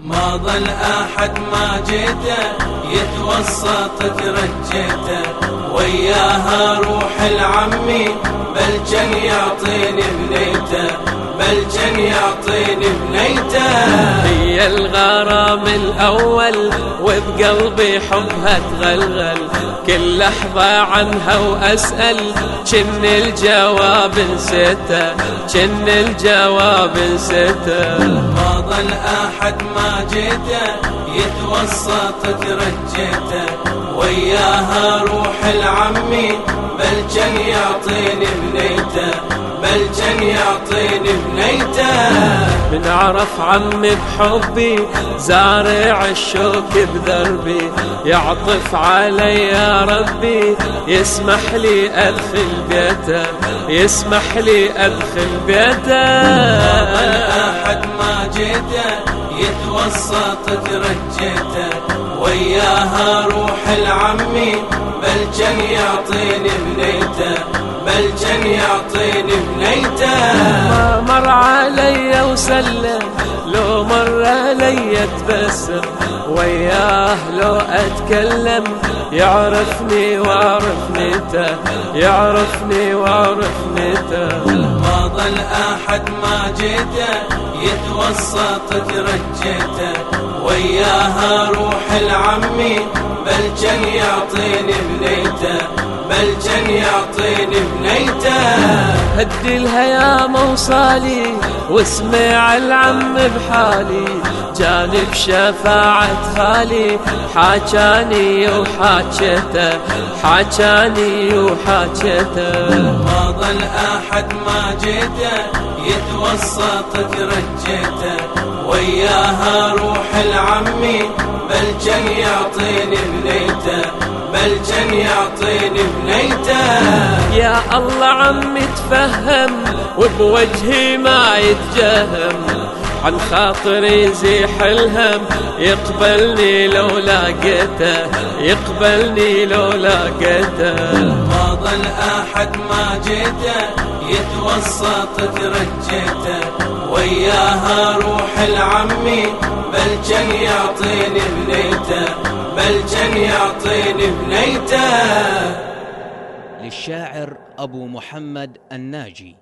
ما ظل أحد ما جيته يتوسط ترجيته. وياها روح العمي بل جن يعطيني بنيته بل جن يعطيني بنيته هي الغرام الأول. وبقلبي حبها تغلغل. كل لحظة عنها وأسأل كن الجواب نسيته كن الجواب نسيته. ما ظل أحد ما جيته يتوسط ترجيته. وياها روح العمي بل جن يعطيني بنيته بل جن يعطيني بنيته بنعرف عمي بحبي زارع الشوك بذربي يعطف علي يا ربي يسمح لي أدخل بيته يسمح لي أدخل بيته. أحد ما جيته يتوسط ترجيته وياها روح العمي بل جن يعطيني بنيته بل جن يعطيني علي وسلم. لو مر علي تبسم وياه لو أتكلم. يعرفني واعرف نيته يعرفني واعرف نيته ما ظل أحد ما جيته يتوسط ترجيته وياها روح العمي بل جن يعطيني بنيته بل جن يعطيني بنيته هدي لها يا موصالي واسمع العم بحالي جاني بشفاعة خالي. حاجاني وحاجته حاجاني وحاجته. ما ظل أحد ما جيته يتوسط ترجيته وياها روح العمي بل جن يعطيني بنيته. بل جن يعطيني بنيته. يا الله عمي تفهم وبوجهي ما يتجهم. عن خاطري يزيح الهم يقبلني لو لاقيته يقبلني لو لاقيته ما ظل أحد ما جيته يتوسط ترجيته. وياها روح العمي بل جن يعطيني بنيته بل جن يعطيني بنيته. للشاعر أبو محمد الناجي.